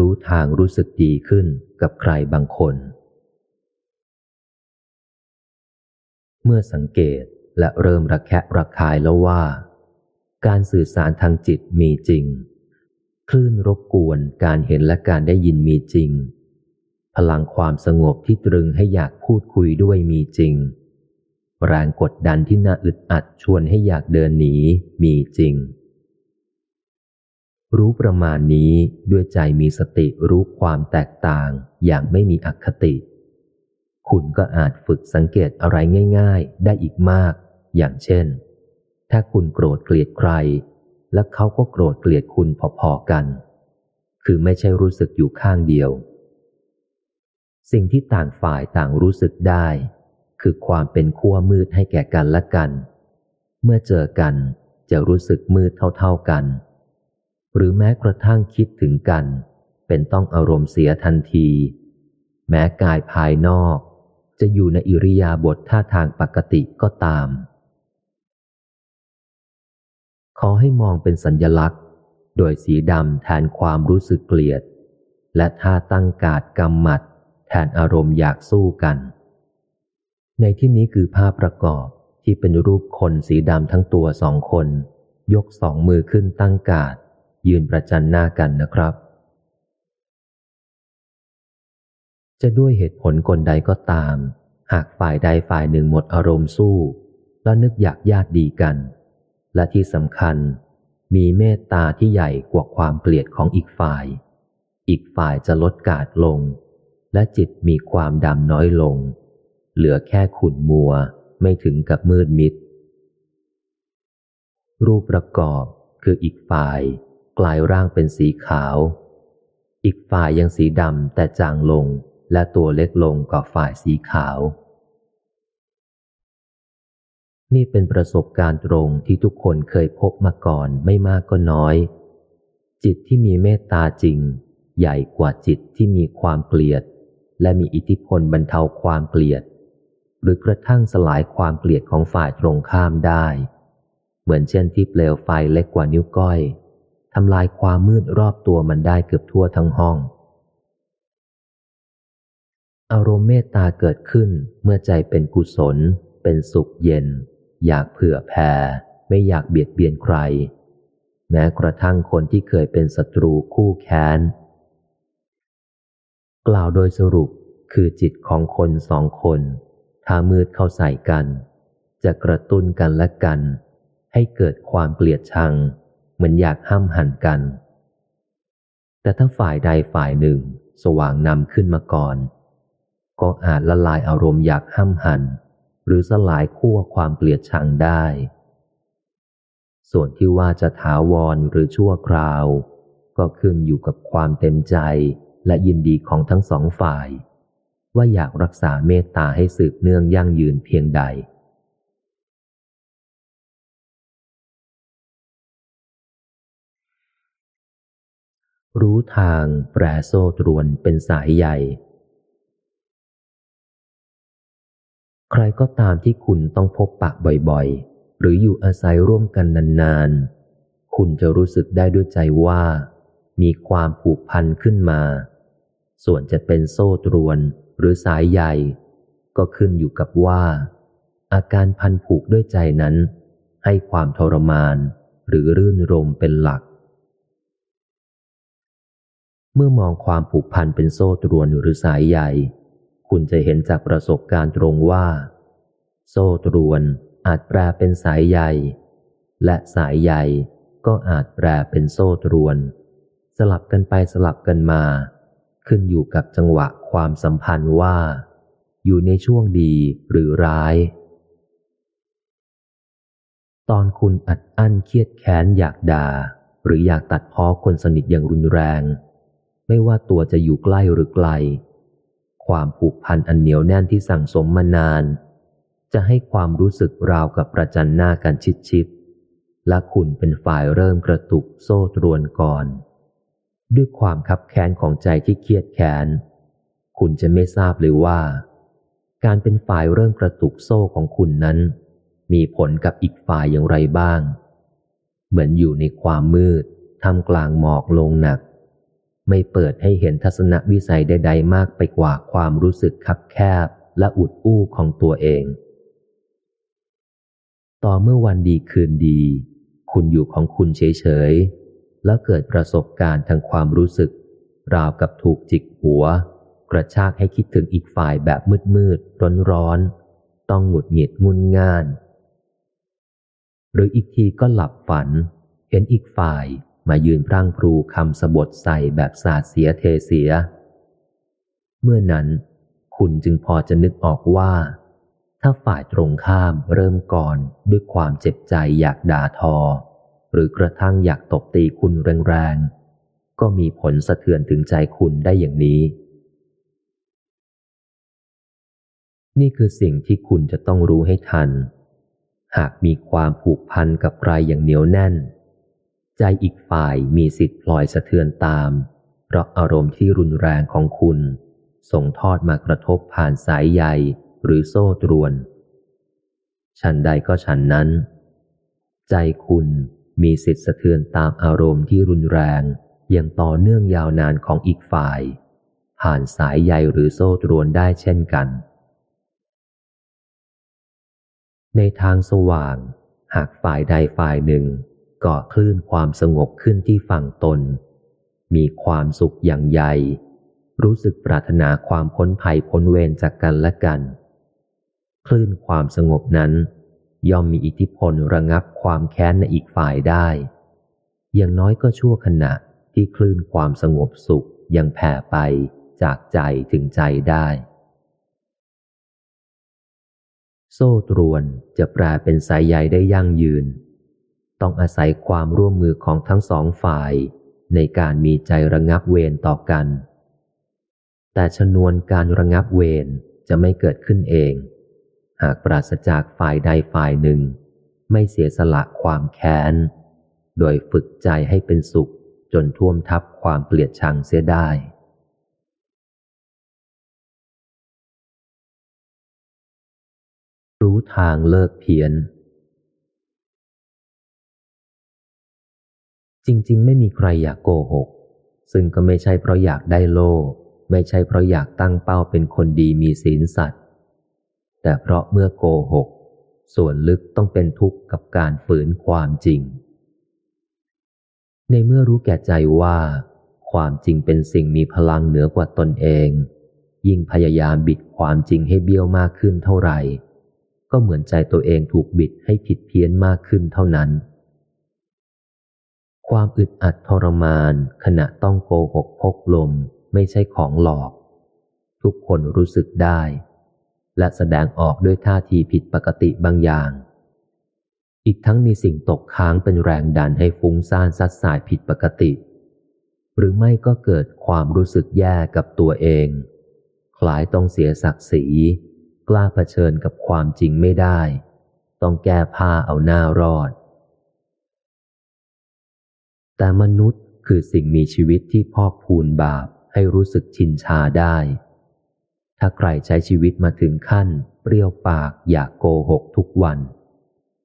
รู้ทางรู้สึกดีขึ้นกับใครบางคน เมื่อสังเกตและเริ่มระแคะระคายแล้วว่า การสื่อสารทางจิตมีจริง คลื่นรบกวนการเห็นและการได้ยินมีจริง พลังความสงบที่ตรึงให้อยากพูดคุยด้วยมีจริง แรงกดดันที่น่าอึดอัดชวนให้อยากเดินหนีมีจริง รู้ประมาณนี้ด้วยใจมีสติรู้ความแตกต่างอย่างไม่มีอคติ คุณก็อาจฝึกสังเกตอะไรง่าย ๆ ได้อีกมาก อย่างเช่น ถ้าคุณโกรธเกลียดใคร และเขาก็โกรธเกลียดคุณพอๆกัน คือไม่ใช่รู้สึกอยู่ข้างเดียว สิ่งที่ต่างฝ่ายต่างรู้สึกได้ คือความเป็นขั้วมืดให้แก่กันและกัน เมื่อเจอกันจะรู้สึกมืดเท่าๆกัน หรือแม้กระทั่งคิดถึงกัน เป็นต้องอารมณ์เสียทันที แม้กายภายนอก จะอยู่ในอิริยาบถท่าทางปกติก็ตาม ขอให้มองเป็นสัญญลักษณ์ โดยสีดำแทนความรู้สึกเกลียด และท่าตั้งกาดกำหมัด แทนอารมณ์อยากสู้กัน ในที่นี้คือภาพประกอบที่เป็นรูปคนสีดำทั้งตัวสองคน ยกสองมือขึ้นตั้งกาด ยืนประจันหน้ากันนะครับ จะด้วยเหตุผลกลใดก็ตาม หากฝ่ายใดฝ่ายหนึ่งหมดอารมณ์สู้ แล้วนึกอยากญาติดีกัน และที่สำคัญ มีเมตตาที่ใหญ่กว่าความเกลียดของอีกฝ่าย อีกฝ่ายจะลดกาดลง และจิตมีความดำน้อยลง เหลือแค่ขุ่นมัวไม่ถึงกับมืดมิดรูปประกอบคืออีกฝ่าย กลายร่างเป็นสีขาว อีกฝ่ายยังสีดำแต่จางลงและตัวเล็กลงกว่าฝ่ายสีขาว นี่เป็นประสบการณ์ตรงที่ทุกคนเคยพบมาก่อนไม่มากก็น้อย จิตที่มีเมตตาจริง ใหญ่กว่าจิตที่มีความเกลียด และมีอิทธิพลบรรเทาความเกลียด หรือกระทั่งสลายความเกลียดของฝ่ายตรงข้ามได้ เหมือนเช่นที่เปลวไฟเล็กกว่านิ้วก้อย ทำลายความมืดรอบตัวมันได้เกือบทั่วทั้งห้อง อารมณ์เมตตาเกิดขึ้นเมื่อใจเป็นกุศล เป็นสุขเย็น อยากเผื่อแผ่ ไม่อยากเบียดเบียนใคร แม้กระทั่งคนที่เคยเป็นศัตรูคู่แค้น กล่าวโดยสรุปคือจิตของคนสองคน ถ้ามืดเข้าใส่กัน จะกระตุ้นกันและกัน ให้เกิดความเกลียดชัง เหมือนอยากห้ามหันกัน แต่ถ้าฝ่ายใดฝ่ายหนึ่งสว่างนำขึ้นมาก่อน ก็อาจละลายอารมณ์อยากห้ามหัน หรือสลายขั้วความเกลียดชังได้ ส่วนที่ว่าจะถาวรหรือชั่วคราว ก็ขึ้นอยู่กับความเต็มใจและยินดีของทั้งสองฝ่าย ว่าอยากรักษาเมตตาให้สืบเนื่องยั่งยืนเพียงใด รู้ทางแปรโซ่ตรวนเป็นสายใหญ่ ใครก็ตามที่คุณต้องพบปะบ่อยๆ หรืออยู่อาศัยร่วมกันนานๆ คุณจะรู้สึกได้ด้วยใจว่า มีความผูกพันขึ้นมา ส่วนจะเป็นโซ่ตรวนหรือสายใหญ่ ก็ขึ้นอยู่กับว่า อาการพันผูกด้วยใจนั้น ให้ความทรมานหรือรื่นรมเป็นหลัก เมื่อมองความผูกพันเป็นโซ่ตรวนหรือสายใหญ่ คุณจะเห็นจากประสบการณ์ตรงว่า โซ่ตรวนอาจแปลเป็นสายใหญ่ และสายใหญ่ก็อาจแปลเป็นโซ่ตรวน สลับกันไปสลับกันมา ขึ้นอยู่กับจังหวะความสัมพันธ์ว่า อยู่ในช่วงดีหรือร้าย ตอนคุณอัดอั้นเครียดแค้นอยากด่า หรืออยากตัดพ้อคนสนิทอย่างรุนแรง ไม่ว่าตัวจะอยู่ใกล้หรือไกล ความผูกพันอันเหนียวแน่นที่สั่งสมมานาน จะให้ความรู้สึกราวกับประจันหน้ากันชิดๆและคุณเป็นฝ่ายเริ่มกระตุกโซ่ตรวนก่อน ด้วยความคับแค้นของใจที่เครียดแค้นคุณจะไม่ทราบเลยว่า การเป็นฝ่ายเริ่มกระตุกโซ่ของคุณนั้น มีผลกับอีกฝ่ายอย่างไรบ้าง เหมือนอยู่ในความมืดทำกลางหมอกลงหนัก ไม่เปิดให้เห็นทัศนวิสัยใด ๆ มากไปกว่าความรู้สึกคับแคบและอุดอู้ของตัวเอง ต่อเมื่อวันดีคืนดี คุณอยู่ของคุณเฉย ๆ แล้วเกิดประสบการณ์ทางความรู้สึก ราวกับถูกจิกหัว กระชากให้คิดถึงอีกฝ่ายแบบมืดๆ ร้อนๆ ต้องหงุดหงิดงุนง่าน หรืออีกทีก็หลับฝัน เห็นอีกฝ่าย มายืนพร่างพรูคำสบทใส่แบบสาดเสียเทเสีย เมื่อนั้น คุณจึงพอจะนึกออกว่า ถ้าฝ่ายตรงข้ามเริ่มก่อนด้วยความเจ็บใจอยากด่าทอ หรือกระทั่งอยากตบตีคุณแรงๆ ก็มีผลสะเทือนถึงใจคุณได้อย่างนี้ นี่คือสิ่งที่คุณจะต้องรู้ให้ทัน หากมีความผูกพันกับใครอย่างเหนียวแน่น ใจอีกฝ่ายมีสิทธิ์พลอยสะเทือนตาม เพราะอารมณ์ที่รุนแรงของคุณ ส่งทอดมากระทบผ่านสายใยหรือโซ่ตรวน ฉันใดก็ฉันนั้น ใจคุณมีสิทธิ์สะเทือนตามอารมณ์ที่รุนแรงอย่างต่อเนื่องยาวนานของอีกฝ่าย ผ่านสายใยหรือโซ่ตรวนได้เช่นกัน ในทางสว่าง หากฝ่ายใดฝ่ายหนึ่ง ก่อคลื่นความสงบขึ้นที่ฝั่งตน มีความสุขอย่างใหญ่ รู้สึกปรารถนาความพ้นภัยพ้นเวรจากกันและกัน คลื่นความสงบนั้น ย่อมมีอิทธิพลระงับความแค้นในอีกฝ่ายได้ อย่างน้อยก็ชั่วขณะที่คลื่นความสงบสุขยังแผ่ไปจากใจถึงใจได้ โซ่ตรวนจะแปลเป็นสายใยได้ยั่งยืน ต้องอาศัยความร่วมมือของทั้งสองฝ่าย ในการมีใจระงับเวรต่อกัน แต่ชนวนการระงับเวรจะไม่เกิดขึ้นเอง หากปราศจากฝ่ายใดฝ่ายหนึ่ง ไม่เสียสละความแค้น โดยฝึกใจให้เป็นสุขจนท่วมทับความเกลียดชังเสียได้รู้ทางเลิกเพียน จริง ๆ ไม่มีใครอยากโกหก ซึ่งก็ไม่ใช่เพราะอยากได้โล ไม่ใช่เพราะอยากตั้งเป้าเป็นคนดีมีศีลสัตว์แต่เพราะเมื่อโกหก ส่วนลึกต้องเป็นทุกข์กับการฝืนความจริง ในเมื่อรู้แก่ใจว่า ความจริงเป็นสิ่งมีพลังเหนือกว่าตนเอง ยิ่งพยายามบิดความจริงให้เบี้ยวมากขึ้นเท่าไหร่ ก็เหมือนใจตัวเองถูกบิดให้ผิดเพี้ยนมากขึ้นเท่านั้น ความอึดอัดทรมานขณะต้องโกหกพกลมไม่ใช่ของหลอก ทุกคนรู้สึกได้ และแสดงออกด้วยท่าทีผิดปกติบางอย่าง อีกทั้งมีสิ่งตกค้างเป็นแรงดันให้ฟุ้งซ่านซัดสายผิดปกติ หรือไม่ก็เกิดความรู้สึกแย่กับตัวเอง คล้ายต้องเสียศักดิ์ศรี กล้าเผชิญกับความจริงไม่ได้ ต้องแก้ผ้าเอาหน้ารอด แต่มนุษย์คือสิ่งมีชีวิตที่พอกพูนบาปให้รู้สึกชินชาได้ ถ้าใครใช้ชีวิตมาถึงขั้น เปรี้ยวปากอยากโกหกทุกวัน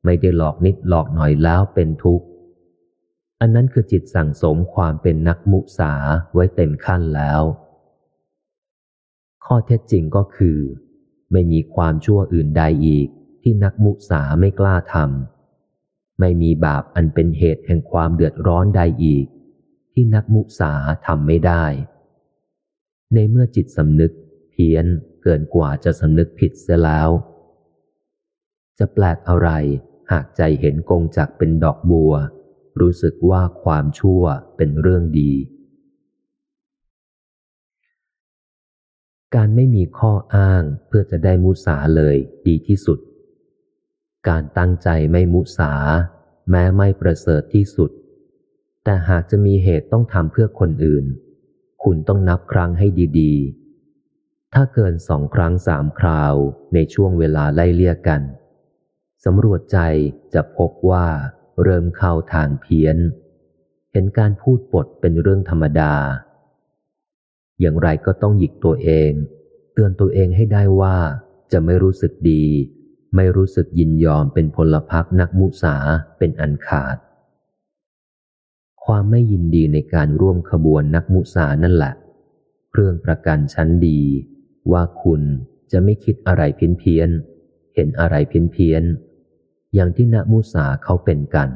ไม่ได้หลอกนิดหลอกหน่อยแล้วเป็นทุกข์ อันนั้นคือจิตสั่งสมความเป็นนักมุสาไว้เต็มขั้นแล้ว ข้อเท็จจริงก็คือ ไม่มีความชั่วอื่นใดอีกที่นักมุสาไม่กล้าทำ ไม่มีบาปอันเป็นเหตุแห่งความเดือดร้อนใดอีก ที่นักมุสาทำไม่ได้ ในเมื่อจิตสำนึกเพี้ยนเกินกว่าจะสำนึกผิดเสียแล้ว จะแปลกอะไรหากใจเห็นกงจักเป็นดอกบัว รู้สึกว่าความชั่วเป็นเรื่องดี การไม่มีข้ออ้างเพื่อจะได้มุสาเลยดีที่สุด การตั้งใจไม่มุสา แม้ไม่ประเสริฐที่สุด แต่หากจะมีเหตุต้องทำเพื่อคนอื่น คุณต้องนับครั้งให้ดีๆ ถ้าเกินสองครั้งสามคราวในช่วงเวลาไล่เลี่ยกันสำรวจใจจะพบว่าเริ่มเข้าทางเพี้ยน เห็นการพูดปดเป็นเรื่องธรรมดา อย่างไรก็ต้องหยิกตัวเอง เตือนตัวเองให้ได้ว่าจะไม่รู้สึกดี ไม่รู้สึกยินยอมเป็นพลพักนักมุสาเป็นอันขาด ความไม่ยินดีในการร่วมขบวนนักมุสานั่นแหละ เครื่องประกันชั้นดี ว่าคุณจะไม่คิดอะไรเพี้ยนเพียน เห็นอะไรเพี้ยนเพียน อย่างที่นักมุสาเขาเป็นกัน